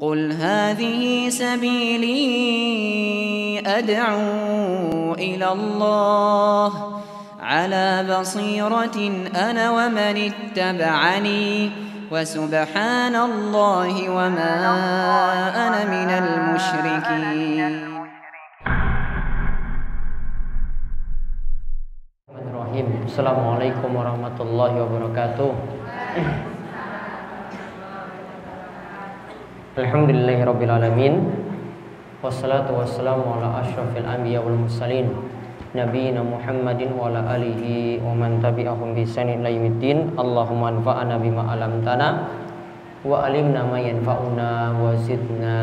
قل هذه سبيلي أدعو إلى الله على بصيرة أنا ومن اتبعني وسبحان الله وما أنا من المشركين السلام عليكم ورحمة الله وبركاته. Alamin. Wassalatu wassalamu ala asyrafil anbiya wal mursalin nabiyina Muhammadin wa ala alihi wa man tabi'ahum bi ihsanin ila. Allahumma anfa'na bima 'allamtana wa alimna ma yanfa'una wa zidna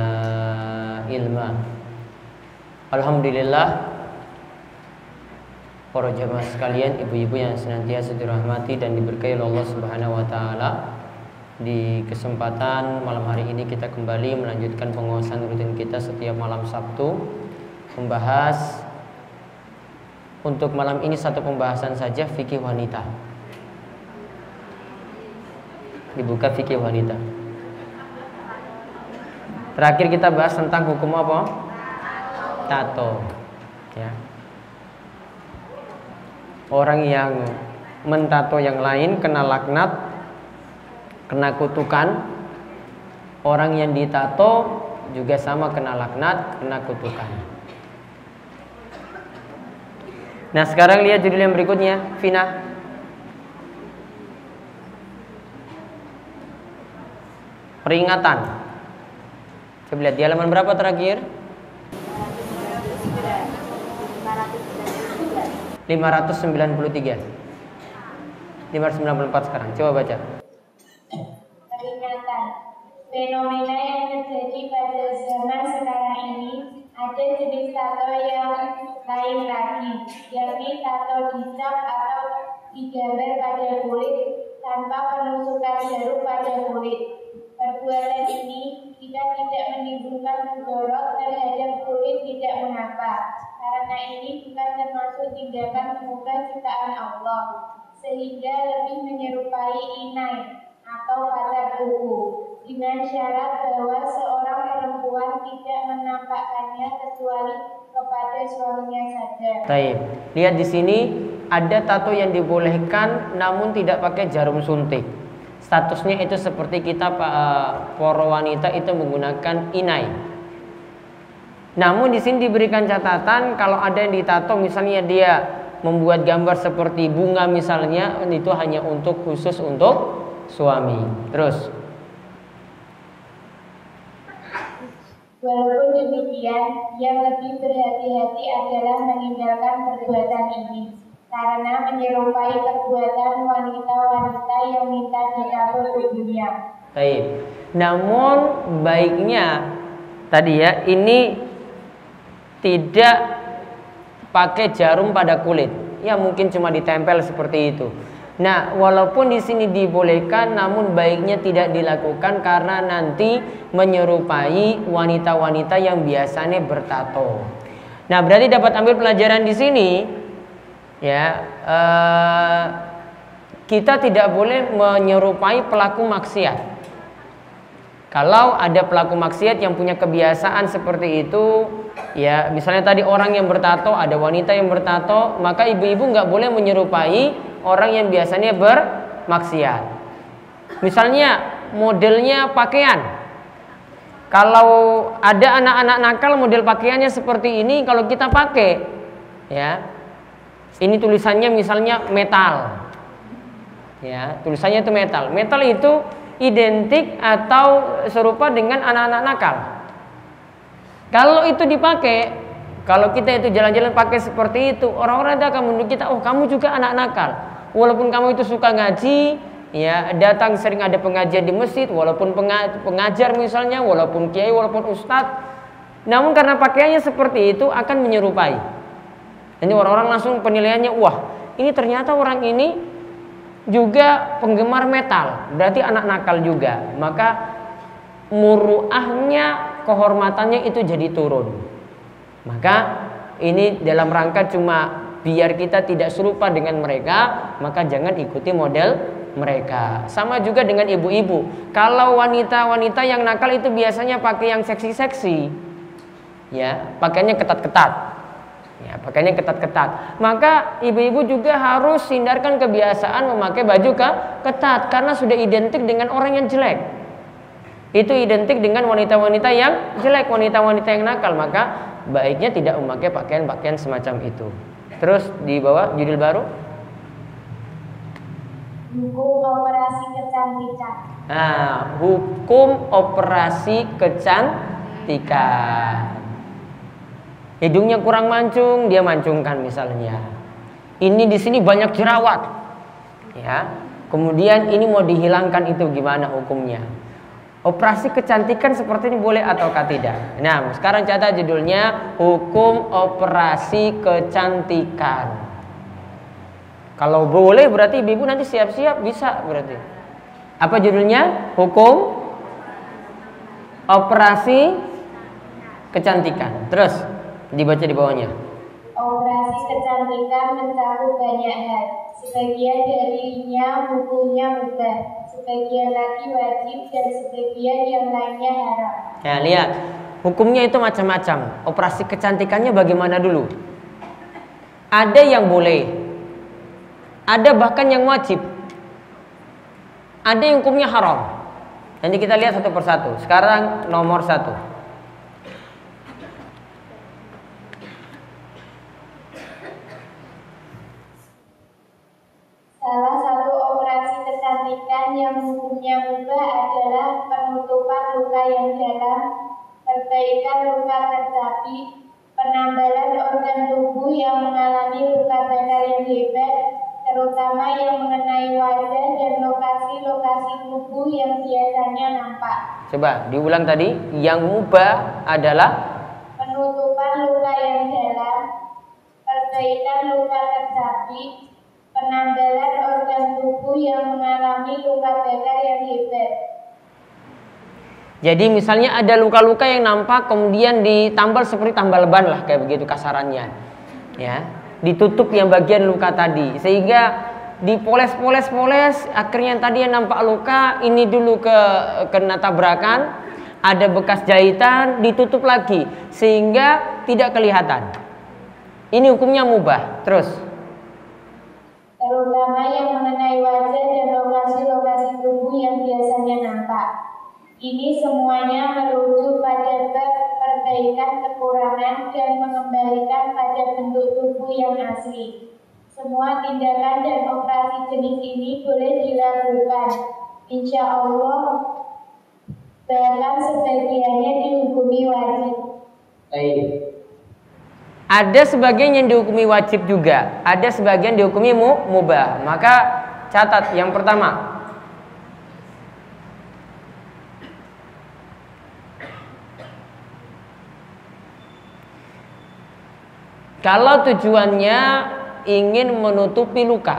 ilma. Alhamdulillah para jamaah sekalian, ibu-ibu yang senantiasa dirahmati dan diberkahi oleh Allah Subhanahu wa taala. Di kesempatan malam hari ini kita kembali melanjutkan penguasaan rutin kita setiap malam Sabtu membahas untuk malam ini satu pembahasan saja fikih wanita. Dibuka fikih wanita. Terakhir kita bahas tentang hukum apa? Tato. Ya orang yang mentato yang lain kena laknat, kena kutukan. Orang yang ditato juga sama kena laknat, kena kutukan. Nah sekarang lihat judul yang berikutnya, Vina. Peringatan. Coba lihat di halaman berapa terakhir? 593 594 sekarang coba baca fenomena yang terjadi pada zaman sekarang ini ada jenis tato yang lain lagi yakni tato dicap atau digambar pada kulit tanpa penusukan jarum pada kulit. Perbuatan ini jika tidak menimbulkan mudarat terhadap kulit tidak mengapa karena ini bukan termasuk tindakan mengubah ciptaan Allah sehingga lebih menyerupai inai atau pacar buku dengan syarat bahwa seorang perempuan tidak menampakkannya kecuali kepada suaminya saja. Taib. Lihat di sini ada tato yang dibolehkan namun tidak pakai jarum suntik. Statusnya itu seperti kita para wanita itu menggunakan inai. Namun di sini diberikan catatan kalau ada yang ditato misalnya dia membuat gambar seperti bunga misalnya itu hanya untuk khusus untuk suami. Terus Walaupun demikian, yang lebih berhati-hati adalah meninggalkan perbuatan ini karena menyerupai perbuatan wanita-wanita yang minta ditaruh tubuhnya. Baik. Namun baiknya tadi ya ini tidak pakai jarum pada kulit. Ya mungkin cuma ditempel seperti itu. Nah, walaupun di sini dibolehkan namun baiknya tidak dilakukan karena nanti menyerupai wanita-wanita yang biasanya bertato. Nah, berarti dapat ambil pelajaran di sini ya eh, kita tidak boleh menyerupai pelaku maksiat. Kalau ada pelaku maksiat yang punya kebiasaan seperti itu, ya misalnya tadi orang yang bertato, ada wanita yang bertato, maka ibu-ibu nggak boleh menyerupai orang yang biasanya bermaksiat. Misalnya modelnya pakaian. Kalau ada anak-anak nakal model pakaiannya seperti ini, kalau kita pakai, ya, ini tulisannya misalnya metal, ya, tulisannya itu metal. Metal itu identik atau serupa dengan anak-anak nakal. Kalau itu dipakai, kalau kita itu jalan-jalan pakai seperti itu, orang-orang akan menuduh kita, oh kamu juga anak nakal. Walaupun kamu itu suka ngaji, ya datang sering ada pengajian di masjid, walaupun pengajar misalnya, walaupun kiai, walaupun ustadz, namun karena pakaiannya seperti itu akan menyerupai. Jadi orang-orang langsung penilaiannya, wah ini ternyata orang ini juga penggemar metal, berarti anak nakal juga. Maka muruahnya, kehormatannya itu jadi turun. Maka ini dalam rangka cuma biar kita tidak serupa dengan mereka, maka jangan ikuti model mereka. Sama juga dengan ibu-ibu. Kalau wanita-wanita yang nakal itu biasanya pakai yang seksi-seksi. Ya, pakainya ketat-ketat. Ya, pakainya ketat-ketat. Maka ibu-ibu juga harus hindarkan kebiasaan memakai baju ke ketat karena sudah identik dengan orang yang jelek. Itu identik dengan wanita-wanita yang jelek, wanita-wanita yang nakal. Maka baiknya tidak memakai pakaian-pakaian semacam itu. Terus di bawah judul baru Hukum operasi kecantikan. Nah, hukum operasi kecantikan. Hidungnya kurang mancung, dia mancungkan misalnya. Ini di sini banyak jerawat. Ya. Kemudian ini mau dihilangkan itu gimana hukumnya? Operasi kecantikan seperti ini boleh ataukah tidak? Nah, sekarang catat judulnya hukum operasi kecantikan. Kalau boleh berarti ibu nanti siap-siap bisa berarti. Apa judulnya? Hukum operasi kecantikan. Terus dibaca di bawahnya. Operasi kecantikan mencakup banyak hal. Sebagian darinya hukumnya mubah, sebagian lagi wajib dan sebagian yang lainnya haram. Ya, lihat. Hukumnya itu macam-macam. Operasi kecantikannya bagaimana dulu? Ada yang boleh, ada bahkan yang wajib. Ada yang hukumnya haram. Nanti kita lihat satu persatu. Sekarang nomor satu. Salah satu operasi kecantikan yang hukumnya mubah adalah penutupan luka yang dalam, perbaikan luka tercapi, penambalan organ tubuh yang mengalami luka bakar yang hebat, terutama yang mengenai wajah dan lokasi-lokasi tubuh yang biasanya nampak. Coba diulang tadi, yang mubah adalah penutupan luka yang dalam, perbaikan luka tercapi, penambalan organ tubuh yang mengalami luka bakar yang hebat. Jadi misalnya ada luka-luka yang nampak kemudian ditambal seperti tambal ban lah kayak begitu kasarannya. Ya ditutup yang bagian luka tadi. Sehingga dipoles-poles-poles akhirnya tadi yang nampak luka ini dulu ke kena tabrakan ada bekas jahitan ditutup lagi. Sehingga tidak kelihatan. Ini hukumnya mubah. Terus. Terutama yang mengenai wajah dan lokasi-lokasi tubuh yang biasanya nampak ini semuanya merujuk pada bab perbaikan kekurangan dan mengembalikan pada bentuk tubuh yang asli. Semua tindakan dan operasi jenis ini boleh dilakukan. Insya Allah, bahkan sebagiannya dihukumi wajib. Ada sebagian yang dihukumi wajib juga, ada sebagian dihukumi mubah. Maka catat yang pertama, Kalau tujuannya ingin menutupi luka.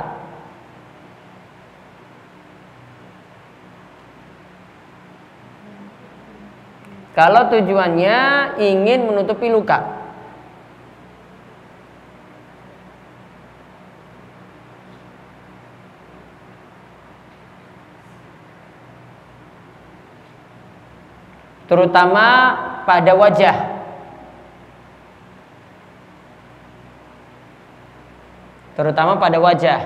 Kalau tujuannya ingin menutupi luka. Terutama pada wajah. Terutama pada wajah.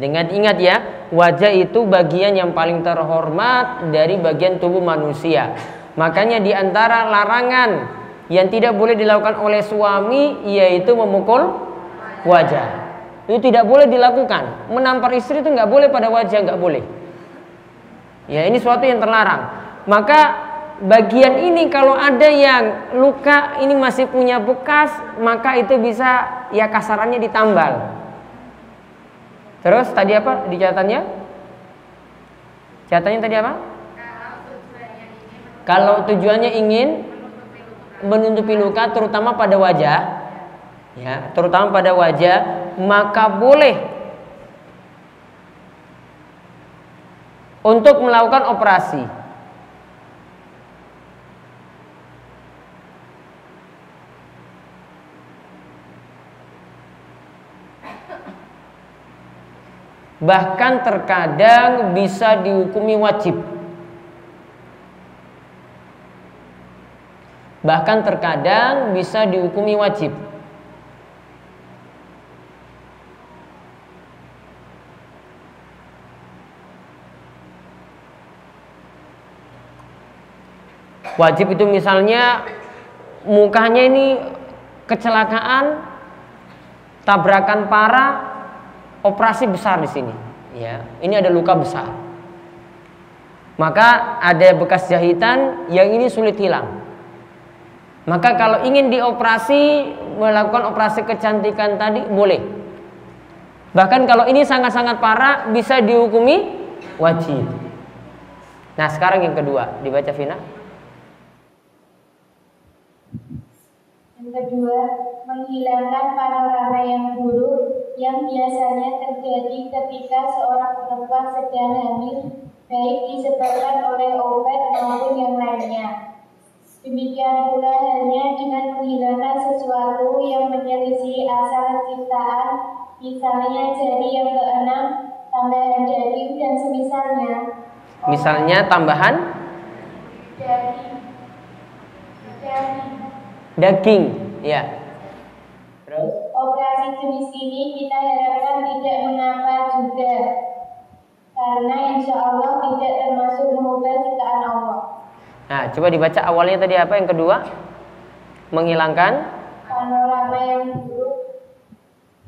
Dengan ingat ya, wajah itu bagian yang paling terhormat dari bagian tubuh manusia. Makanya di antara larangan yang tidak boleh dilakukan oleh suami yaitu memukul wajah. Itu tidak boleh dilakukan. Menampar istri itu nggak boleh pada wajah, nggak boleh. Ya ini suatu yang terlarang. Maka bagian ini kalau ada yang luka ini masih punya bekas maka itu bisa ya kasarannya ditambal. Terus tadi apa? Di catatannya? Catatannya tadi apa? Kalau tujuannya ingin menutupi luka terutama pada wajah ya terutama pada wajah maka boleh. Untuk melakukan operasi bahkan terkadang bisa dihukumi wajib. Bahkan terkadang bisa dihukumi wajib. Wajib itu misalnya mukanya ini kecelakaan, tabrakan parah, operasi besar di sini. Ya, ini ada luka besar. Maka ada bekas jahitan yang ini sulit hilang. Maka kalau ingin dioperasi melakukan operasi kecantikan tadi boleh. Bahkan kalau ini sangat-sangat parah bisa dihukumi wajib. Nah sekarang yang kedua dibaca Vina. Kedua, menghilangkan panorama yang buruk yang biasanya terjadi ketika seorang perempuan sedang hamil, baik disebabkan oleh obat maupun yang lainnya. Demikian pula halnya dengan menghilangkan sesuatu yang menyelisih asal ciptaan, misalnya jari yang keenam, tambahan daging dan semisalnya. Misalnya tambahan Daging, daging. daging, ya. Terus? Operasi jenis ini kita harapkan tidak mengapa juga karena insya Allah tidak termasuk mengubah ciptaan Allah. Nah, coba dibaca awalnya tadi apa? Yang kedua, menghilangkan Panorama yang buruk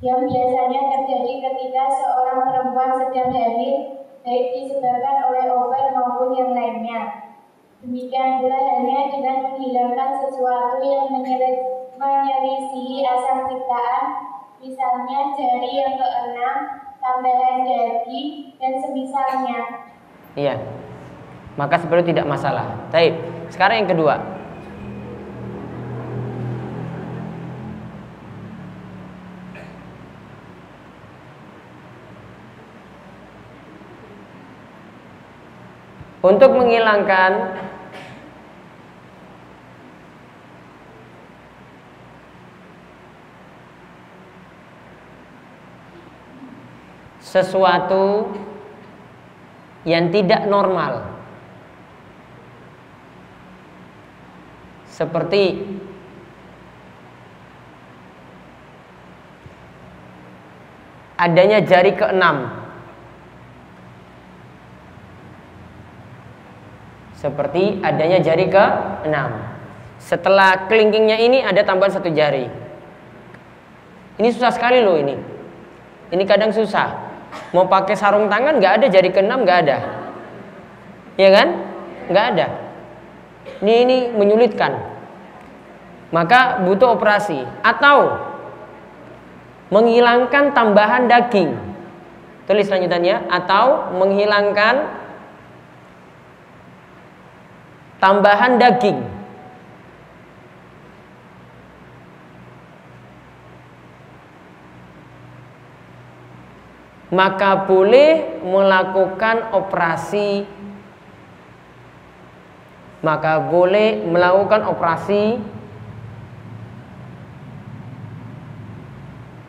yang biasanya terjadi ketika seorang perempuan sedang hamil baik disebabkan oleh obat maupun yang lainnya. Demikian pula halnya dengan menghilangkan sesuatu yang menyele- menyelisihi asal ciptaan, misalnya jari yang keenam, tambahan daging, dan semisalnya. Iya. Maka seperti tidak masalah. Taib. Sekarang yang kedua. Untuk menghilangkan sesuatu yang tidak normal. Seperti adanya jari keenam. Seperti adanya jari keenam. Setelah kelingkingnya ini ada tambahan satu jari. Ini susah sekali loh ini. Ini kadang susah mau pakai sarung tangan nggak ada jari keenam nggak ada. Ya kan? Nggak ada. Ini ini menyulitkan. Maka butuh operasi. Atau menghilangkan tambahan daging. Tulis lanjutannya. Atau menghilangkan tambahan daging maka boleh melakukan operasi maka boleh melakukan operasi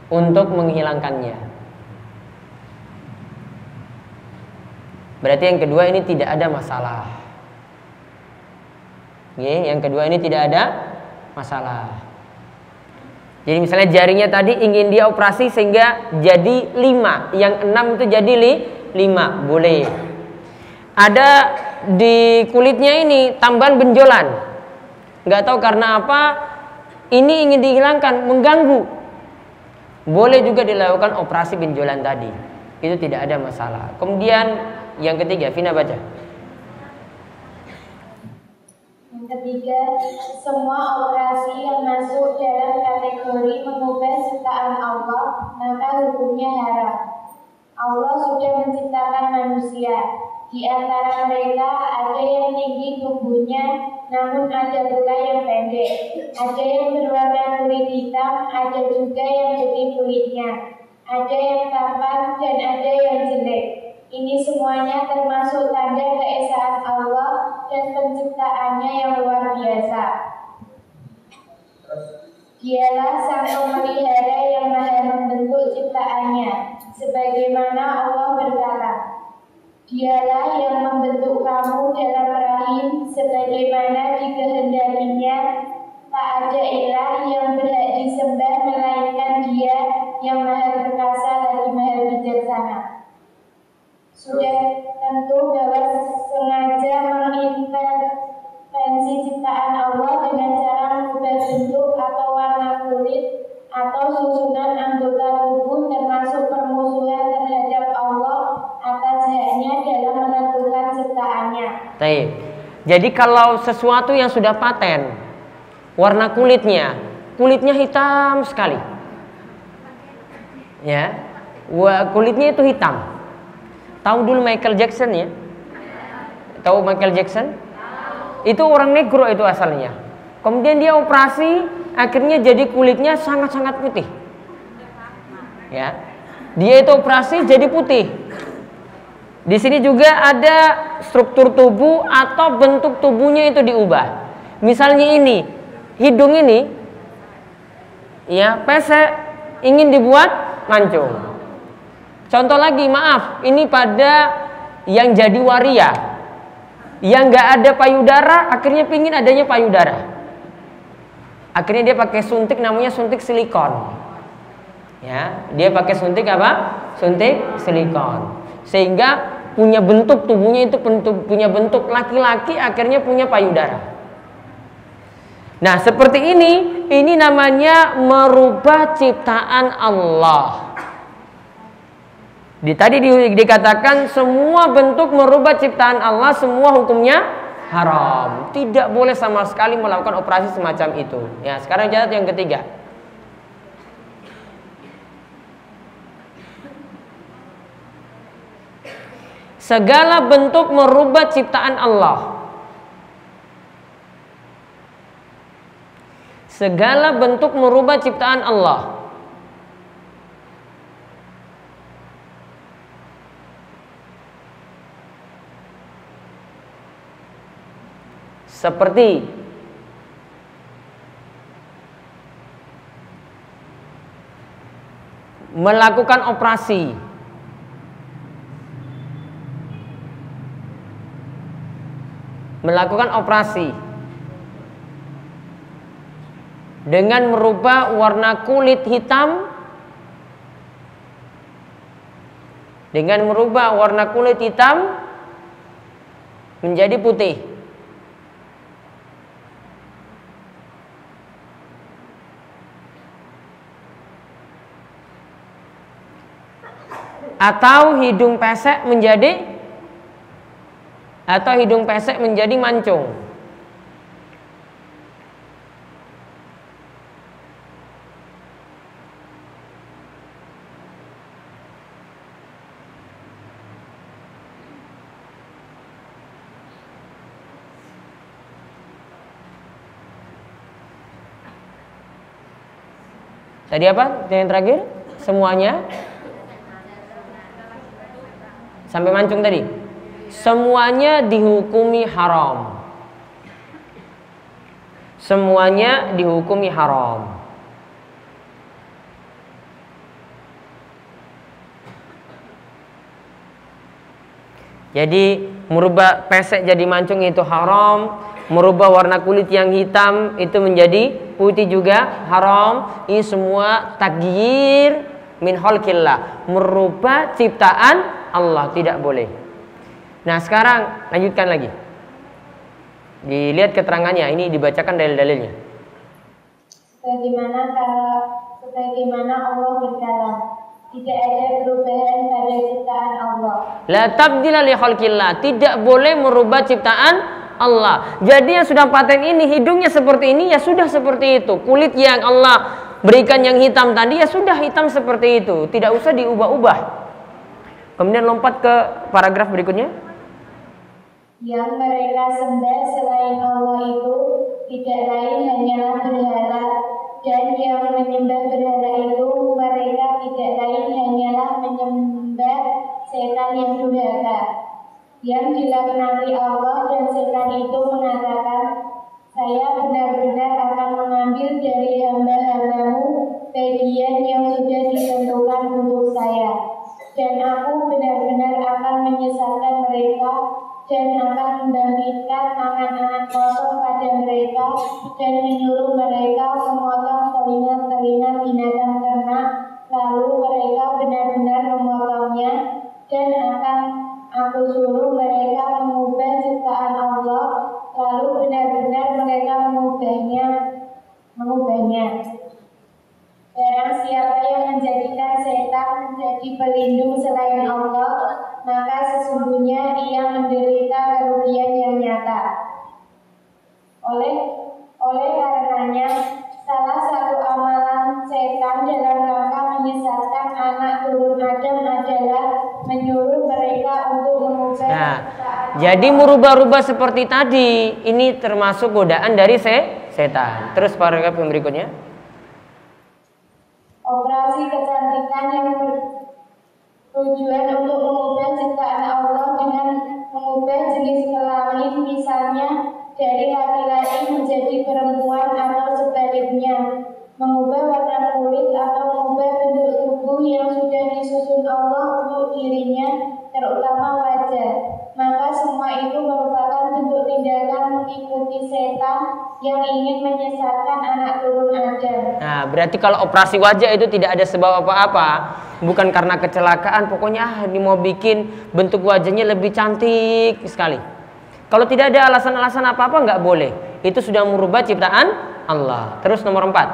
untuk menghilangkannya. Berarti yang kedua ini tidak ada masalah. Oke, yang kedua ini tidak ada masalah. Jadi misalnya jarinya tadi ingin dia operasi sehingga jadi lima, yang enam itu jadi li, lima, boleh. Ada di kulitnya ini tambahan benjolan, nggak tahu karena apa, ini ingin dihilangkan, mengganggu. Boleh juga dilakukan operasi benjolan tadi, itu tidak ada masalah. Kemudian yang ketiga, Vina baca. Yang ketiga, semua operasi yang masuk dalam kategori mengubah ciptaan Allah, maka hukumnya haram. Allah sudah menciptakan manusia. Di antara mereka ada yang tinggi tubuhnya, namun ada pula yang pendek. Ada yang berwarna kulit hitam, ada juga yang putih kulitnya. Ada yang tampan dan ada yang jelek. Ini semuanya termasuk tanda keesaan Allah dan penciptaannya yang luar biasa. Dialah sang pemelihara yang maha membentuk ciptaannya, sebagaimana Allah berkata, Dialah yang membentuk kamu dalam rahim sebagaimana dikehendakinya. Tak ada ilah yang berhak disembah melainkan Dia yang maha perkasa lagi maha bijaksana. Sudah tentu bahwa sengaja mengintervensi ciptaan Allah dengan cara mengubah bentuk atau warna kulit atau susunan anggota tubuh termasuk permusuhan terhadap Allah atas haknya dalam menentukan ciptaannya. Baik. Jadi kalau sesuatu yang sudah paten, warna kulitnya, kulitnya hitam sekali. Ya. Kulitnya itu hitam. Tahu dulu Michael Jackson ya? Tahu Michael Jackson? Itu orang negro itu asalnya. Kemudian dia operasi, akhirnya jadi kulitnya sangat-sangat putih. Ya. Dia itu operasi jadi putih. Di sini juga ada struktur tubuh atau bentuk tubuhnya itu diubah. Misalnya ini, hidung ini ya pesek ingin dibuat mancung. Contoh lagi, maaf, ini pada yang jadi waria. Yang nggak ada payudara, akhirnya pingin adanya payudara. Akhirnya dia pakai suntik namanya suntik silikon. Ya, dia pakai suntik apa? Suntik silikon. Sehingga punya bentuk tubuhnya itu punya bentuk laki-laki akhirnya punya payudara. Nah, seperti ini ini namanya merubah ciptaan Allah. Di tadi di, dikatakan semua bentuk merubah ciptaan Allah semua hukumnya haram. Tidak boleh sama sekali melakukan operasi semacam itu. Ya, sekarang catat yang ketiga. Segala bentuk merubah ciptaan Allah. Segala bentuk merubah ciptaan Allah. Seperti melakukan operasi. Melakukan operasi. Dengan merubah warna kulit hitam. Dengan merubah warna kulit hitam menjadi putih. Atau hidung pesek menjadi atau hidung pesek menjadi mancung. Tadi apa? Yang terakhir? Semuanya sampai mancung tadi. Semuanya dihukumi haram. Semuanya dihukumi haram. Jadi merubah pesek jadi mancung itu haram, merubah warna kulit yang hitam itu menjadi putih juga haram. Ini semua tagyir min khalqillah, merubah ciptaan Allah tidak boleh. Nah, sekarang lanjutkan lagi. Dilihat keterangannya, ini dibacakan dalil-dalilnya. Bagaimana kalau sebagaimana Allah berkata, tidak ada perubahan pada ciptaan Allah. La tabdila li khalqillah. Tidak boleh merubah ciptaan Allah. Jadi yang sudah paten ini hidungnya seperti ini ya sudah seperti itu. Kulit yang Allah berikan yang hitam tadi ya sudah hitam seperti itu. Tidak usah diubah-ubah. Kemudian lompat ke paragraf berikutnya. Yang mereka sembah selain Allah itu tidak lain hanyalah berhala dan yang menyembah berhala itu mereka tidak lain hanyalah menyembah setan yang durhaka yang dilaknati Allah dan setan itu mengatakan saya benar-benar akan mengambil dari hamba-hamba bagian yang sudah ditentukan untuk saya. Dan aku benar-benar akan menyesatkan mereka dan akan membangkitkan tangan-tangan kosong pada mereka dan menyuruh mereka memotong telinga-telinga binatang ternak. Lalu mereka benar-benar memotongnya dan akan aku suruh mereka mengubah ciptaan Allah. Lalu benar-benar mereka mengubahnya mengubahnya Barang siapa yang menjadikan setan menjadi pelindung selain Allah, maka sesungguhnya ia menderita kerugian yang nyata. Oleh oleh karenanya, salah satu amalan setan dalam rangka menyesatkan anak turun Adam adalah menyuruh mereka untuk mengubah Nah, jadi merubah-rubah seperti tadi ini termasuk godaan dari se setan. Terus paragraf yang berikutnya. Operasi kecantikan yang bertujuan untuk mengubah ciptaan Allah dengan mengubah jenis kelamin misalnya dari laki-laki menjadi perempuan atau sebaliknya. Mengubah warna kulit atau mengubah bentuk tubuh yang sudah disusun Allah untuk dirinya terutama wajah maka semua itu merupakan bentuk tindakan mengikuti setan yang ingin menyesatkan anak turun Adam. Nah, berarti kalau operasi wajah itu tidak ada sebab apa-apa, bukan karena kecelakaan, pokoknya ah, ini mau bikin bentuk wajahnya lebih cantik sekali. Kalau tidak ada alasan-alasan apa-apa nggak boleh. Itu sudah merubah ciptaan Allah. Terus nomor empat.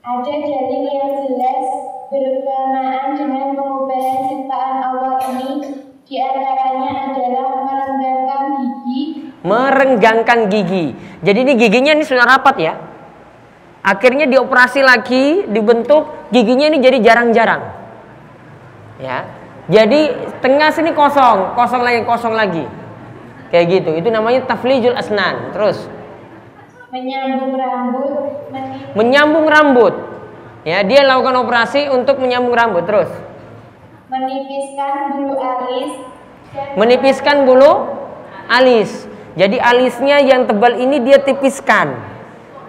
Ada dalil yang jelas berkenaan dengan pengubahan ciptaan Allah ini di antaranya adalah merenggangkan gigi Merenggangkan gigi. Jadi ini giginya ini sudah rapat ya. Akhirnya dioperasi lagi, dibentuk giginya ini jadi jarang-jarang. Ya. Jadi tengah sini kosong, kosong lagi, kosong lagi. Kayak gitu. Itu namanya taflijul asnan. Terus menyambung rambut, menyambung rambut. Ya, dia lakukan operasi untuk menyambung rambut. Terus menipiskan bulu alis, dan menipiskan bulu alis. Jadi alisnya yang tebal ini dia tipiskan.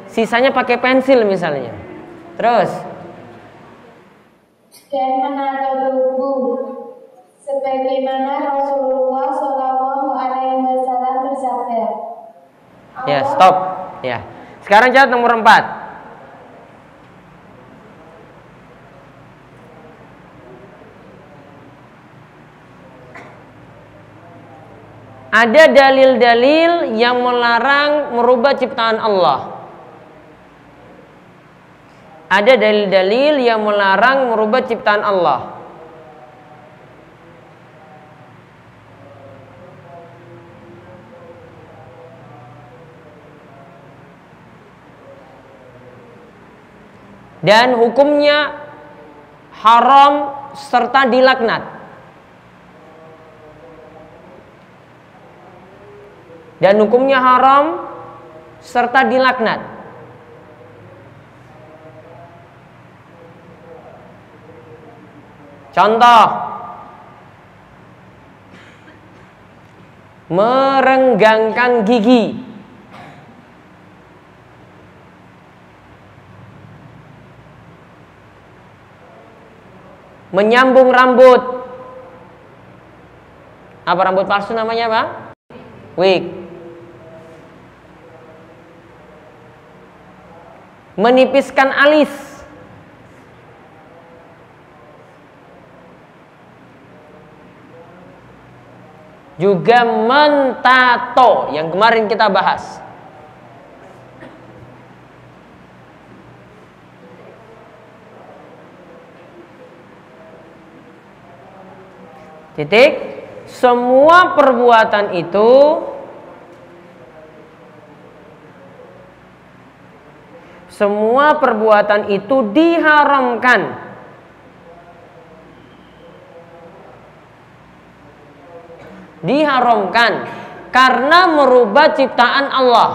Sisanya pakai pensil misalnya. Terus dan menato tubuh sebagaimana Rasulullah Shallallahu Alaihi Wasallam bersabda. ya stop. Ya. Sekarang catat nomor 4. Ada dalil-dalil yang melarang merubah ciptaan Allah. Ada dalil-dalil yang melarang merubah ciptaan Allah. Dan hukumnya haram serta dilaknat. Dan hukumnya haram serta dilaknat. Contoh merenggangkan gigi. Menyambung rambut. Apa rambut palsu namanya, Pak? Wig. Menipiskan alis. Juga mentato yang kemarin kita bahas. Titik. Semua perbuatan itu semua perbuatan itu diharamkan. Diharamkan karena merubah ciptaan Allah.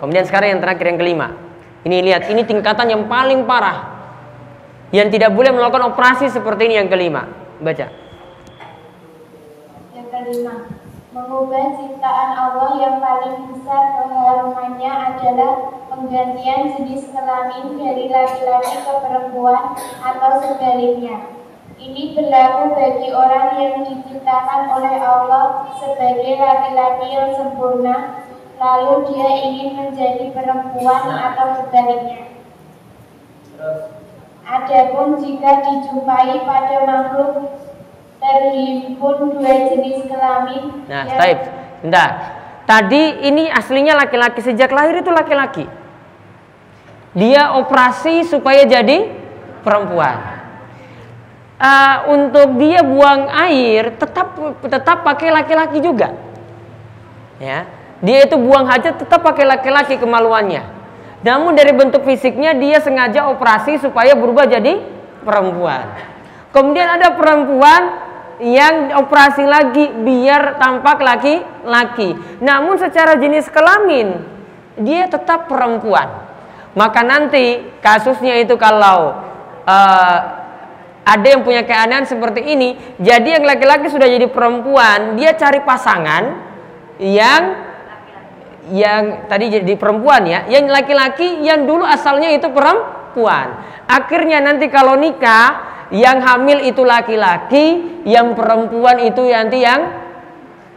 Kemudian sekarang yang terakhir yang kelima. Ini lihat, ini tingkatan yang paling parah. Yang tidak boleh melakukan operasi seperti ini yang kelima. Baca. Yang kelima, mengubah ciptaan Allah yang paling besar keharumannya adalah penggantian jenis kelamin dari laki-laki ke perempuan atau sebaliknya. Ini berlaku bagi orang yang diciptakan oleh Allah sebagai laki-laki yang sempurna, lalu dia ingin menjadi perempuan atau sebaliknya. Adapun jika dijumpai pada makhluk terhimpun dua jenis kelamin. Nah, taib. Bentar. Tadi ini aslinya laki-laki sejak lahir itu laki-laki. Dia operasi supaya jadi perempuan uh, untuk dia buang air tetap tetap pakai laki-laki juga. Ya. Dia itu buang hajat tetap pakai laki-laki kemaluannya. Namun dari bentuk fisiknya dia sengaja operasi supaya berubah jadi perempuan. Kemudian ada perempuan yang operasi lagi biar tampak laki-laki. Namun secara jenis kelamin dia tetap perempuan. Maka nanti kasusnya itu kalau uh, ada yang punya keanehan seperti ini jadi yang laki-laki sudah jadi perempuan dia cari pasangan yang yang tadi jadi perempuan ya yang laki-laki yang dulu asalnya itu perempuan. Akhirnya nanti kalau nikah yang hamil itu laki-laki yang perempuan itu nanti yang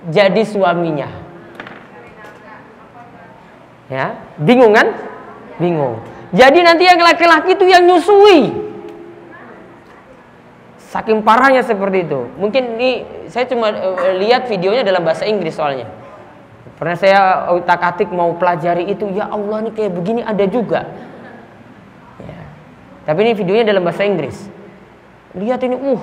jadi suaminya. Ya bingung kan? Bingung. Jadi nanti yang laki-laki itu yang nyusui. Saking parahnya seperti itu. Mungkin ini saya cuma uh, lihat videonya dalam bahasa Inggris soalnya. Pernah saya utak atik mau pelajari itu, ya Allah ini kayak begini ada juga. Ya. Tapi ini videonya dalam bahasa Inggris. Lihat ini, uh,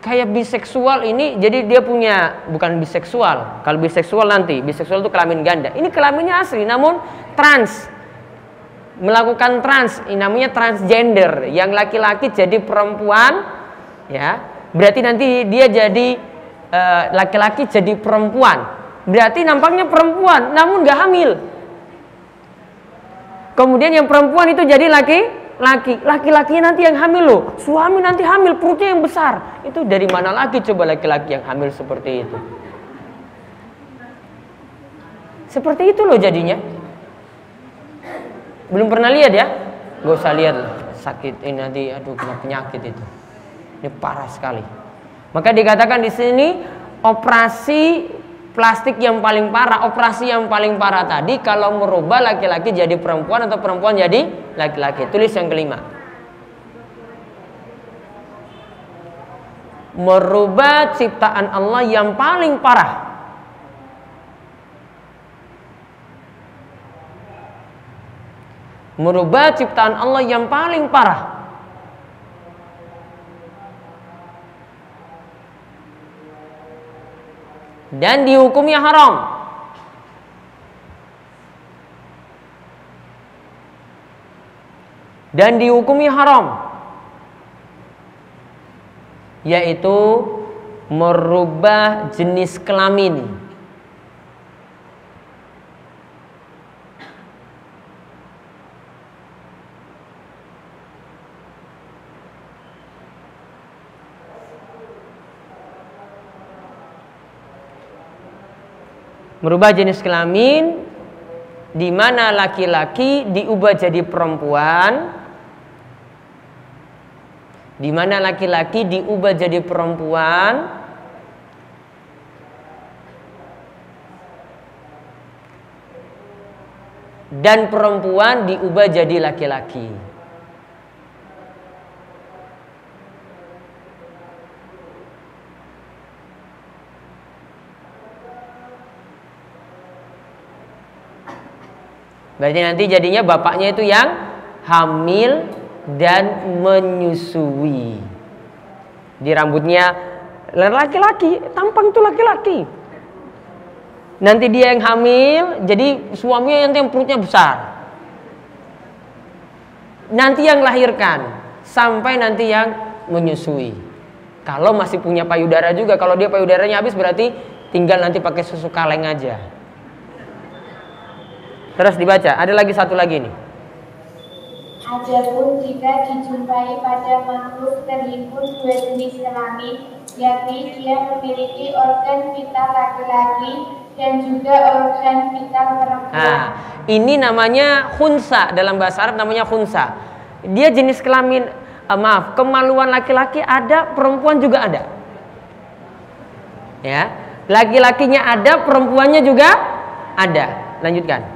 kayak biseksual ini, jadi dia punya bukan biseksual. Kalau biseksual nanti, biseksual itu kelamin ganda. Ini kelaminnya asli, namun trans melakukan trans, ini namanya transgender. Yang laki-laki jadi perempuan, ya berarti nanti dia jadi eh, laki-laki uh, jadi perempuan berarti nampaknya perempuan namun gak hamil. Kemudian yang perempuan itu jadi laki laki. Laki-laki nanti yang hamil loh. Suami nanti hamil perutnya yang besar. Itu dari mana lagi coba laki-laki yang hamil seperti itu? Seperti itu loh jadinya. Belum pernah lihat ya? Gak usah lihat loh sakit ini nanti aduh kena penyakit itu. Ini parah sekali. Maka dikatakan di sini operasi plastik yang paling parah, operasi yang paling parah tadi kalau merubah laki-laki jadi perempuan atau perempuan jadi laki-laki. Tulis yang kelima. Merubah ciptaan Allah yang paling parah. Merubah ciptaan Allah yang paling parah. Dan dihukumnya haram. Dan dihukumi haram yaitu merubah jenis kelamin. Merubah jenis kelamin di mana laki-laki diubah jadi perempuan di mana laki-laki diubah jadi perempuan dan perempuan diubah jadi laki-laki. Berarti nanti jadinya bapaknya itu yang hamil dan menyusui. Di rambutnya laki-laki, tampang itu laki-laki. Nanti dia yang hamil, jadi suaminya yang perutnya besar. Nanti yang lahirkan, sampai nanti yang menyusui. Kalau masih punya payudara juga, kalau dia payudaranya habis berarti tinggal nanti pakai susu kaleng aja. Terus dibaca. Ada lagi satu lagi nih. Adapun jika dijumpai pada makhluk terhimpun dua jenis kelamin, yakni dia memiliki organ vital laki-laki dan juga organ vital perempuan. Nah, ini namanya khunsa dalam bahasa Arab namanya khunsa. Dia jenis kelamin uh, maaf, kemaluan laki-laki ada, perempuan juga ada. Ya. Laki-lakinya ada, perempuannya juga ada. Lanjutkan.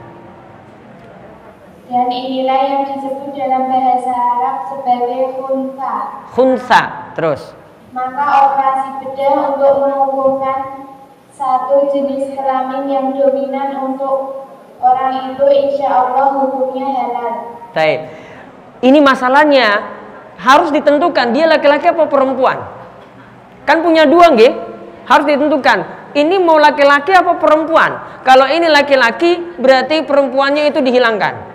Dan inilah yang disebut dalam bahasa Arab sebagai khunsa. Khunsa, terus. Maka operasi bedah untuk menumbuhkan satu jenis kelamin yang dominan untuk orang itu insya Allah hukumnya halal. Baik. Ini masalahnya harus ditentukan dia laki-laki apa perempuan. Kan punya dua nggih? Harus ditentukan. Ini mau laki-laki apa perempuan? Kalau ini laki-laki berarti perempuannya itu dihilangkan.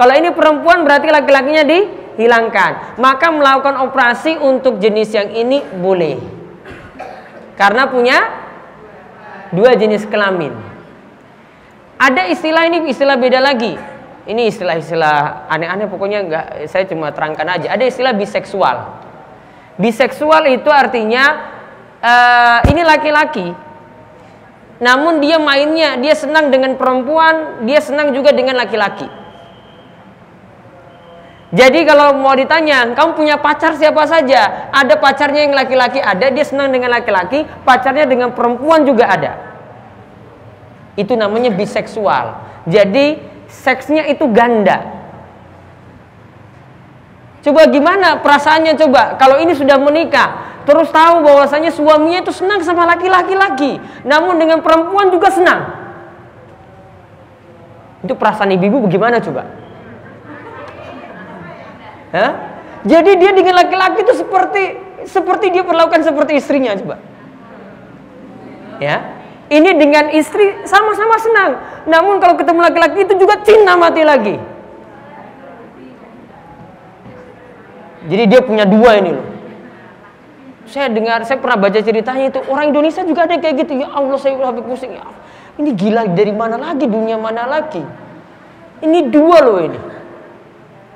Kalau ini perempuan berarti laki-lakinya dihilangkan. Maka melakukan operasi untuk jenis yang ini boleh. Karena punya dua jenis kelamin. Ada istilah ini istilah beda lagi. Ini istilah-istilah aneh-aneh pokoknya enggak saya cuma terangkan aja. Ada istilah biseksual. Biseksual itu artinya uh, ini laki-laki. Namun dia mainnya, dia senang dengan perempuan, dia senang juga dengan laki-laki. Jadi kalau mau ditanya, kamu punya pacar siapa saja? Ada pacarnya yang laki-laki ada, dia senang dengan laki-laki, pacarnya dengan perempuan juga ada. Itu namanya biseksual. Jadi seksnya itu ganda. Coba gimana perasaannya coba kalau ini sudah menikah terus tahu bahwasanya suaminya itu senang sama laki-laki lagi, namun dengan perempuan juga senang. Itu perasaan ibu-ibu bagaimana coba? Jadi dia dengan laki-laki itu seperti seperti dia perlakukan seperti istrinya coba. Ya. Ini dengan istri sama-sama senang. Namun kalau ketemu laki-laki itu juga cinta mati lagi. Jadi dia punya dua ini loh. Saya dengar, saya pernah baca ceritanya itu orang Indonesia juga ada kayak gitu. Ya Allah saya habis pusing ya. Ini gila dari mana lagi dunia mana lagi? Ini dua loh ini.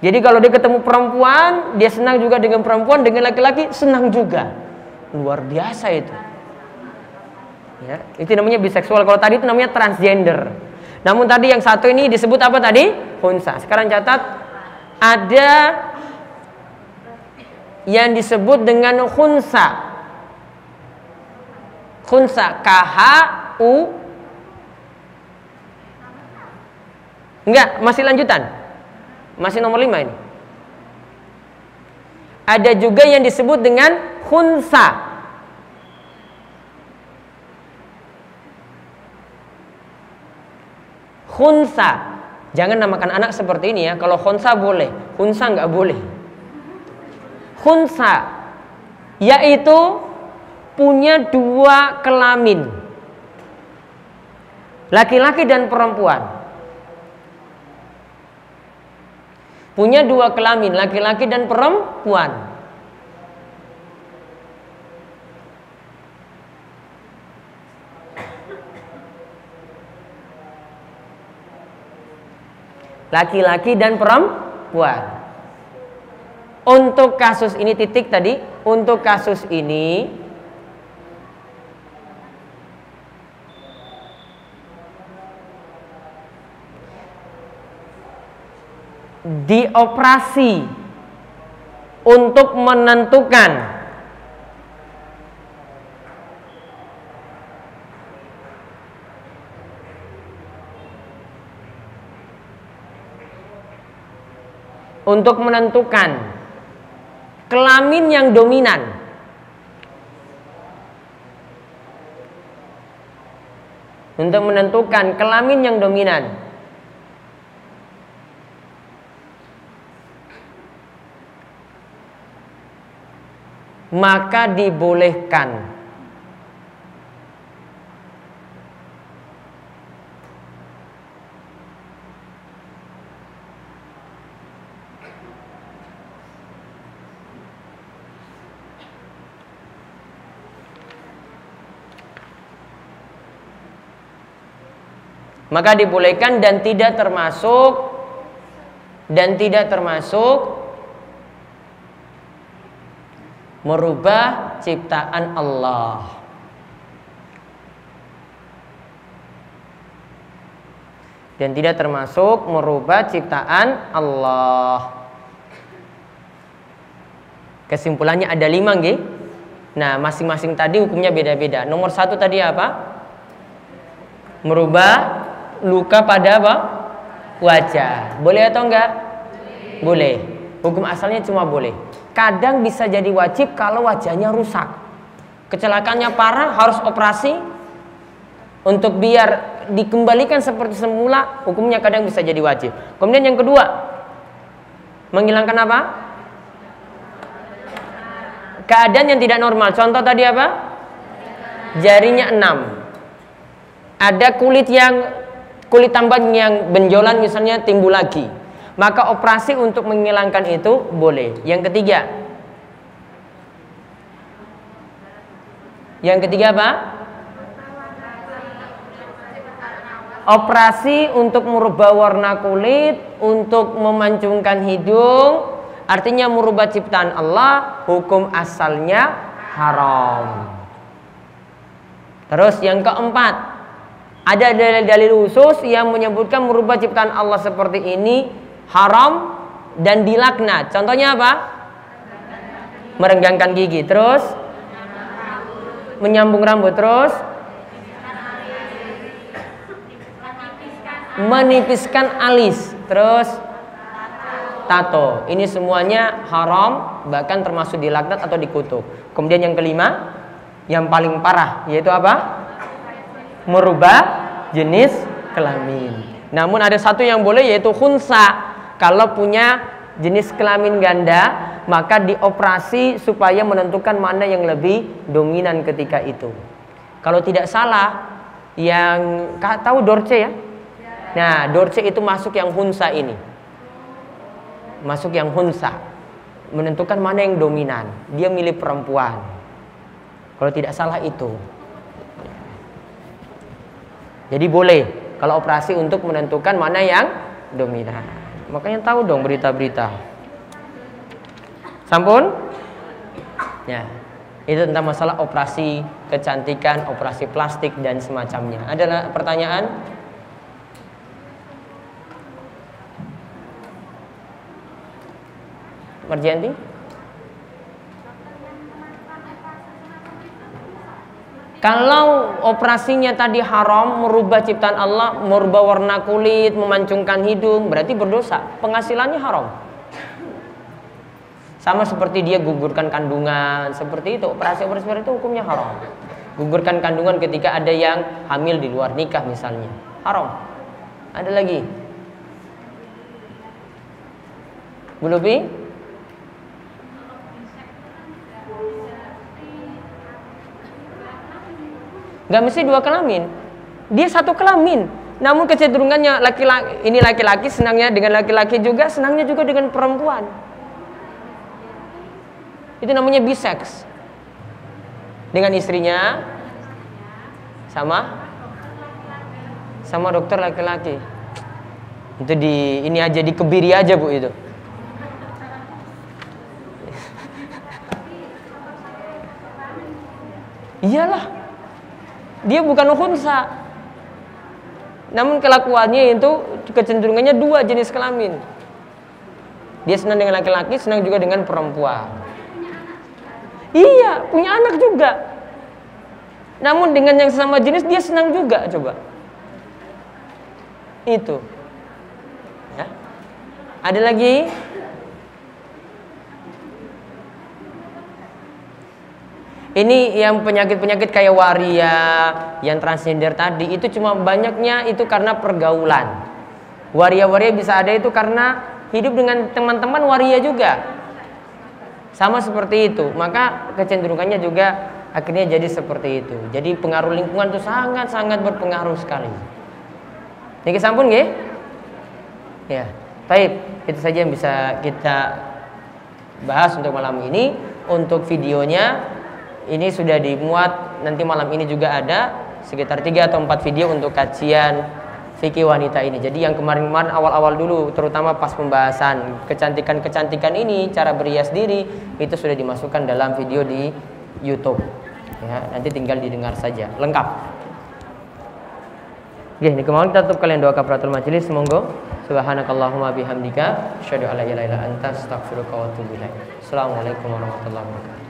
Jadi kalau dia ketemu perempuan, dia senang juga dengan perempuan, dengan laki-laki senang juga. Luar biasa itu. Ya, itu namanya biseksual. Kalau tadi itu namanya transgender. Namun tadi yang satu ini disebut apa tadi? Hunsa. Sekarang catat ada yang disebut dengan hunsa. Hunsa K H U Enggak, masih lanjutan. Masih nomor lima ini. Ada juga yang disebut dengan khunsa. Khunsa. Jangan namakan anak seperti ini ya. Kalau khunsa boleh, khunsa nggak boleh. Khunsa yaitu punya dua kelamin. Laki-laki dan perempuan. Punya dua kelamin, laki-laki dan perempuan. Laki-laki dan perempuan. Untuk kasus ini titik tadi, untuk kasus ini dioperasi untuk menentukan untuk menentukan kelamin yang dominan. Untuk menentukan kelamin yang dominan maka dibolehkan. Maka dibolehkan dan tidak termasuk dan tidak termasuk merubah ciptaan Allah. Dan tidak termasuk merubah ciptaan Allah. Kesimpulannya ada lima, nggih. Nah, masing-masing tadi hukumnya beda-beda. Nomor satu tadi apa? Merubah luka pada apa? Wajah. Boleh atau enggak? Boleh. Hukum asalnya cuma boleh. Kadang bisa jadi wajib kalau wajahnya rusak. Kecelakaannya parah, harus operasi untuk biar dikembalikan seperti semula, hukumnya kadang bisa jadi wajib. Kemudian yang kedua, menghilangkan apa? Keadaan yang tidak normal. Contoh tadi apa? Jarinya enam. Ada kulit yang kulit tambahan yang benjolan misalnya timbul lagi maka operasi untuk menghilangkan itu boleh. Yang ketiga, yang ketiga apa? Operasi untuk merubah warna kulit, untuk memancungkan hidung, artinya merubah ciptaan Allah, hukum asalnya haram. Terus yang keempat, ada dalil-dalil khusus yang menyebutkan merubah ciptaan Allah seperti ini haram dan dilaknat. Contohnya apa? Merenggangkan gigi, terus menyambung rambut, terus menipiskan alis, terus tato. Ini semuanya haram, bahkan termasuk dilaknat atau dikutuk. Kemudian yang kelima, yang paling parah yaitu apa? Merubah jenis kelamin. Namun ada satu yang boleh yaitu khunsa kalau punya jenis kelamin ganda maka dioperasi supaya menentukan mana yang lebih dominan ketika itu. Kalau tidak salah yang tahu dorce ya? Nah dorce itu masuk yang hunsa ini. Masuk yang hunsa. Menentukan mana yang dominan. Dia milih perempuan. Kalau tidak salah itu. Jadi boleh kalau operasi untuk menentukan mana yang dominan Makanya tahu dong berita-berita. Sampun? Ya. Itu tentang masalah operasi kecantikan, operasi plastik dan semacamnya. Adalah pertanyaan? Marjanti? Kalau operasinya tadi haram, merubah ciptaan Allah, merubah warna kulit, memancungkan hidung, berarti berdosa. Penghasilannya haram. Sama seperti dia gugurkan kandungan, seperti itu. Operasi-operasi itu hukumnya haram. Gugurkan kandungan ketika ada yang hamil di luar nikah misalnya. Haram. Ada lagi. Bu Gak mesti dua kelamin. Dia satu kelamin. Namun kecenderungannya laki-laki ini laki-laki senangnya dengan laki-laki juga, senangnya juga dengan perempuan. Itu namanya bisex. Dengan istrinya sama sama dokter laki-laki. Itu di ini aja di kebiri aja Bu itu. Iyalah, dia bukan khunsa. Namun kelakuannya itu kecenderungannya dua jenis kelamin. Dia senang dengan laki-laki, senang juga dengan perempuan. Iya, punya anak juga. Namun dengan yang sama jenis dia senang juga coba. Itu. Ya. Ada lagi? Ini yang penyakit-penyakit kayak waria, yang transgender tadi itu cuma banyaknya itu karena pergaulan. Waria-waria bisa ada itu karena hidup dengan teman-teman waria juga. Sama seperti itu, maka kecenderungannya juga akhirnya jadi seperti itu. Jadi pengaruh lingkungan itu sangat-sangat berpengaruh sekali. Ini sampun nggih? Ya. Baik, itu saja yang bisa kita bahas untuk malam ini. Untuk videonya ini sudah dimuat nanti malam ini juga ada sekitar 3 atau 4 video untuk kajian fikih wanita ini. Jadi yang kemarin-kemarin awal-awal dulu terutama pas pembahasan kecantikan-kecantikan ini, cara berhias diri itu sudah dimasukkan dalam video di YouTube. Ya, nanti tinggal didengar saja, lengkap. Oke, ini kemarin kita tutup kalian doa kafaratul majelis semoga subhanakallahumma bihamdika asyhadu an la ilaha illa anta astaghfiruka wa atubu ilaik. Assalamualaikum warahmatullahi wabarakatuh.